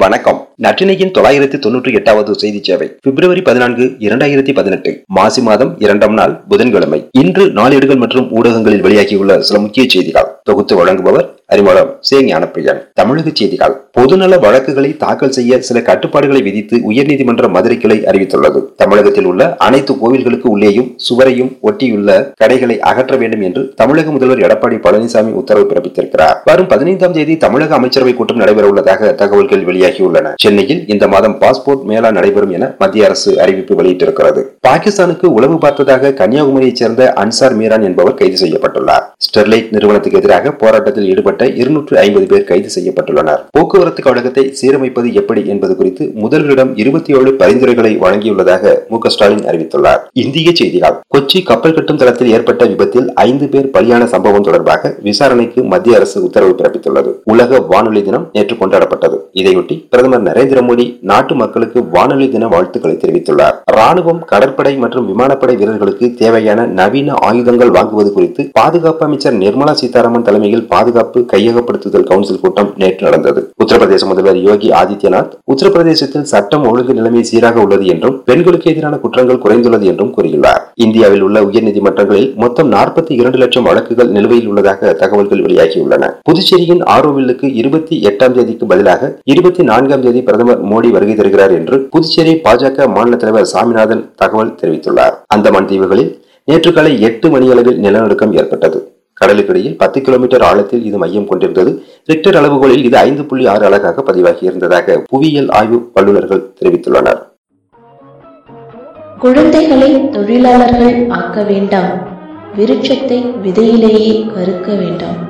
வணக்கம். நற்றினையின் தொள்ளாயிரத்தி தொன்னூற்றி எட்டாவது செய்தி சேவை பிப்ரவரி பதினான்கு இரண்டாயிரத்தி பதினெட்டு மாசி மாதம் இரண்டாம் நாள் புதன்கிழமை. இன்று நாளேடுகள் மற்றும் ஊடகங்களில் வெளியாகியுள்ள சில முக்கிய செய்திகள். தொகுத்து வழங்குபவர் அறிமுகம் சே ஞானப்பிரியன். தமிழக செய்திகள் பொதுநல வழக்குகளை தாக்கல் செய்ய சில கட்டுப்பாடுகளை விதித்து உயர்நீதிமன்ற மதுரை கிளை அறிவித்துள்ளது. தமிழகத்தில் உள்ள அனைத்து கோவில்களுக்கு உள்ளேயும் சுவரையும் ஒட்டியுள்ள கடைகளை அகற்ற வேண்டும் என்று தமிழக முதல்வர் எடப்பாடி பழனிசாமி உத்தரவு பிறப்பித்திருக்கிறார். வரும் பதினைந்தாம் தேதி தமிழக அமைச்சரவை கூட்டம் நடைபெற உள்ளதாக தகவல்கள் வெளியாகியுள்ளன. சென்னையில் இந்த மாதம் பாஸ்போர்ட் மேளா நடைபெறும் என மத்திய அரசு அறிவிப்பு வெளியிட்டிருக்கிறது. பாகிஸ்தானுக்கு உளவு பார்த்ததாக கன்னியாகுமரியைச் சேர்ந்த அன்சார் மீரான் என்பவர் கைது செய்யப்பட்டுள்ளார். ஸ்டெர்லைட் நிறுவனத்துக்கு எதிராக போராட்டத்தில் ஈடுபட்ட இருநூற்று ஐம்பது பேர் கைது செய்யப்பட்டுள்ளனர். போக்குவரத்து கழகத்தை சீரமைப்பது எப்படி என்பது குறித்து முதல்வரிடம் இருபத்தி ஏழு பரிந்துரைகளை வழங்கியுள்ளதாக மு ஸ்டாலின் அறிவித்துள்ளார். இந்திய செய்திகள். கொச்சி கப்பல் கட்டும் தளத்தில் ஏற்பட்ட விபத்தில் ஐந்து பேர் பலியான சம்பவம் தொடர்பாக விசாரணைக்கு மத்திய அரசு உத்தரவு பிறப்பித்துள்ளது. உலக வானொலி தினம் நேற்று கொண்டாடப்பட்டது. இதையொட்டி பிரதமர் நரேந்திர மோடி நாட்டு மக்களுக்கு வானொலி தின வாழ்த்துக்களை தெரிவித்துள்ளார். ராணுவம் கடற்படை மற்றும் விமானப்படை வீரர்களுக்கு தேவையான நவீன ஆயுதங்கள் வாங்குவது குறித்து பாதுகாப்பு அமைச்சர் நிர்மலா சீதாராமன் தலைமையில் பாதுகாப்பு கையகப்படுத்துதல் கவுன்சில் கூட்டம் நேற்று நடந்தது. உத்தரப்பிரதேச முதல்வர் யோகி ஆதித்யநாத் உத்தரப்பிரதேசத்தில் சட்டம் ஒழுங்கு நிலைமை சீராக உள்ளது என்றும் பெண்களுக்கு எதிரான குற்றங்கள் குறைந்துள்ளது என்றும் கூறியுள்ளார். இந்தியாவில் உள்ள உயர்நீதிமன்றங்களில் மொத்தம் நாற்பத்தி இரண்டு லட்சம் வழக்குகள் நிலுவையில் உள்ளதாக தகவல்கள் வெளியாகியுள்ளன. புதுச்சேரியின் ஆரோவில்லுக்கு இருபத்தி எட்டாம் தேதிக்கு பதிலாக இருபத்தி நான்காம் தேதி பிரதமர் மோடி வருகை தருகிறார் என்று புதுச்சேரி பாஜக மாநில தலைவர் சாமிநாதன் தகவல் தெரிவித்துள்ளார். அந்தமான் தீவுகளில் நேற்று காலை எட்டு மணியளவில் நிலநடுக்கம் ஏற்பட்டது. கடலுக்கிடையில் பத்து கிலோமீட்டர் ஆழத்தில் இது மையம் கொண்டிருந்தது. ரிக்டர் அளவுகளில் இது ஐந்து புள்ளி ஆறு அழகாக பதிவாகி இருந்ததாக புவியியல் ஆய்வு வல்லுநர்கள் தெரிவித்துள்ளனர். குழந்தைகளை தொழிலாளர்கள் ஆக்க வேண்டாம். விருட்சத்தை விதையிலேயே கருக்க வேண்டாம்.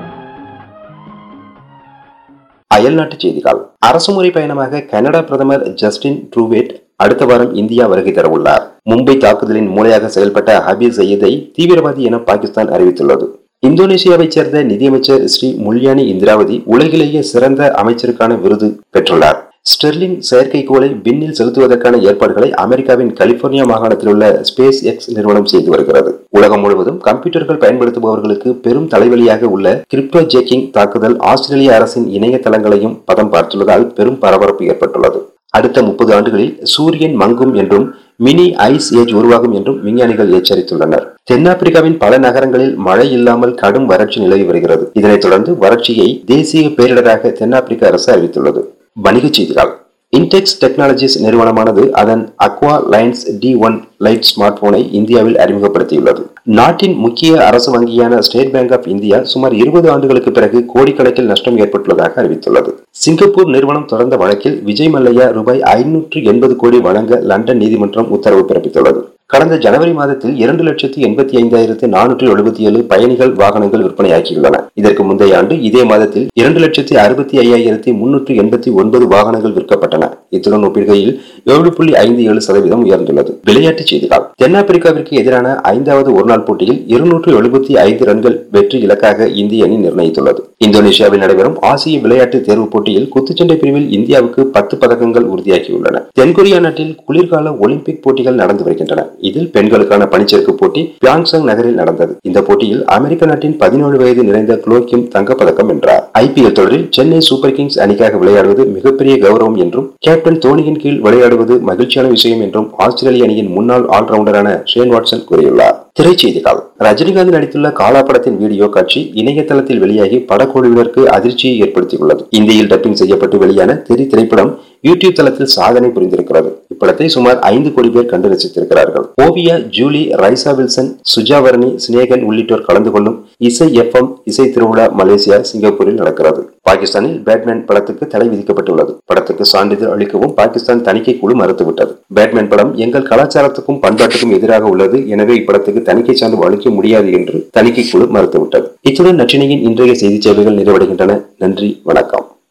அயல்நாட்டு செய்திகள். அரசுமுறை பயணமாக கனடா பிரதமர் ஜஸ்டின் ட்ரூவேட் அடுத்த வாரம் இந்தியா வருகை தரவுள்ளார். மும்பை தாக்குதலின் மூளையாக செயல்பட்ட ஹபீஸ் சையதை தீவிரவாதி என பாகிஸ்தான் அறிவித்துள்ளது. இந்தோனேஷியாவைச் சேர்ந்த நிதியமைச்சர் ஸ்ரீ முல்யானி இந்திராவதி உலகிலேயே சிறந்த அமைச்சருக்கான விருது பெற்றுள்ளார். ஸ்டெர்லிங் செயற்கைக்கோளை விண்ணில் செலுத்துவதற்கான ஏற்பாடுகளை அமெரிக்காவின் கலிபோர்னியா மாகாணத்தில் உள்ள ஸ்பேஸ் எக்ஸ் நிறுவனம் செய்து வருகிறது. உலகம் முழுவதும் கம்ப்யூட்டர்கள் பயன்படுத்துபவர்களுக்கு பெரும் தலைவலியாக உள்ள கிரிப்டோ ஜேக்கிங் தாக்குதல் ஆஸ்திரேலிய அரசின் இணையதளங்களையும் பதம் பார்த்துள்ளதால் பெரும் பரபரப்பு ஏற்பட்டுள்ளது. அடுத்த முப்பது ஆண்டுகளில் சூரியன் மங்கும் என்றும் மினி ஐஸ் ஏஜ் உருவாகும் என்றும் விஞ்ஞானிகள் எச்சரித்துள்ளனர். தென்னாப்பிரிக்காவின் பல நகரங்களில் மழை இல்லாமல் கடும் வறட்சி நிலவி வருகிறது. இதனைத் தொடர்ந்து வறட்சியை தேசிய பேரிடராக தென்னாப்பிரிக்க அரசு அறிவித்துள்ளது. வணிகச் செய்திகள். இன்டெக்ஸ் டெக்னாலஜிஸ் நிறுவனமானது அதன் Aqua Lions T one Lite smart போனை இந்தியாவில் அறிமுகப்படுத்தியுள்ளது. நாட்டின் முக்கிய அரசு வங்கியான ஸ்டேட் பேங்க் ஆஃப் இந்தியா சுமார் இருபது ஆண்டுகளுக்கு பிறகு கோடிக்கணக்கில் நஷ்டம் ஏற்பட்டுள்ளதாக அறிவித்துள்ளது. சிங்கப்பூர் நிறுவனம் தொடர்ந்த வழக்கில் விஜய் மல்லையா ரூபாய் ஐநூற்று எண்பது கோடி வழங்க லண்டன் நீதிமன்றம் உத்தரவு பிறப்பித்துள்ளது. கடந்த ஜனவரி மாதத்தில் இரண்டு லட்சத்தி எண்பத்தி ஐந்தாயிரத்து நானூற்றி எழுபத்தி ஏழு பயணிகள் வாகனங்கள் விற்பனையாக்கியுள்ளன இதற்கு முந்தைய ஆண்டு இதே மாதத்தில் இரண்டு லட்சத்தி அறுபத்தி ஐயாயிரத்தி முன்னூற்றி எண்பத்தி ஒன்பது வாகனங்கள் விற்கப்பட்டன. இத்துடன் ஒப்பிடுகையில் ஏழு புள்ளி ஐந்து ஏழு சதவீதம் உயர்ந்துள்ளது. விளையாட்டுச் செய்திகள். தென்னாப்பிரிக்காவிற்கு எதிரான ஐந்தாவது ஒருநாள் போட்டியில் இருநூற்று எழுபத்தி ஐந்து ரன்கள் வெற்றி இலக்காக இந்திய அணி நிர்ணயித்துள்ளது. இந்தோனேஷியாவில் நடைபெறும் ஆசிய விளையாட்டு தேர்வு போட்டியில் குத்துச்சண்டை பிரிவில் இந்தியாவுக்கு பத்து பதக்கங்கள் உறுதியாகியுள்ளன. தென்கொரியா நாட்டில் குளிர்கால ஒலிம்பிக் போட்டிகள் நடந்து வருகின்றன. இதில் பெண்களுக்கான பனிச்சறுக்கு போட்டி பியாங்சங் நகரில் நடந்தது. இந்த போட்டியில் அமெரிக்க நாட்டின் பதினேழு வயது நிறைந்த குளோக்கிம் தங்கப்பதக்கம் வென்றார். ஐபிஎல் தொடரில் சென்னை சூப்பர் கிங்ஸ் அணிக்காக விளையாடுவது மிகப்பெரிய கௌரவம் என்றும் கேப்டன் தோனியின் கீழ் விளையாடுவது மகிழ்ச்சியான விஷயம் என்றும் ஆஸ்திரேலிய அணியின் முன்னாள் ஆல்ரவுண்டரான ஷேன் வாட்சன் கூறியுள்ளார். திரைச்செய்திகள். ரஜினிகாந்த் நடித்துள்ள காலா படத்தின் வீடியோ காட்சி இணையதளத்தில் வெளியாகி படக்குழுவினருக்கு அதிர்ச்சியை ஏற்படுத்தியுள்ளது. இந்தியில் டப்பிங் செய்யப்பட்டு வெளியான திரி திரைப்படம் யூடியூப் தளத்தில் சாதனை புரிந்திருக்கிறது. இப்படத்தை சுமார் ஐந்து கோடி பேர் கண்டு ரசித்திருக்கிறார்கள். ஓவியா ஜூலி ரைசா வில்சன் சுஜாவரணி சினேகன் உள்ளிட்டோர் கலந்து கொள்ளும் இசை எஃப்எம் இசை திருவிழா மலேசியா சிங்கப்பூரில் நடக்கிறது. பாகிஸ்தானில் பேட்மேன் படத்துக்கு தடை விதிக்கப்பட்டுள்ளது. படத்துக்கு சான்றிதழ் அளிக்கவும் பாகிஸ்தான் தணிக்கை குழு மறுத்துவிட்டது. பேட்மேன் படம் எங்கள் கலாச்சாரத்துக்கும் பண்பாட்டுக்கும் எதிராக உள்ளது. எனவே இப்படத்துக்கு தணிக்கை சான்று அளிக்க முடியாது என்று தணிக்கை குழு மறுத்துவிட்டது. இத்துடன் நற்றினையின் இன்றைய செய்தி சேவைகள் நிறைவடைகின்றன. நன்றி வணக்கம்.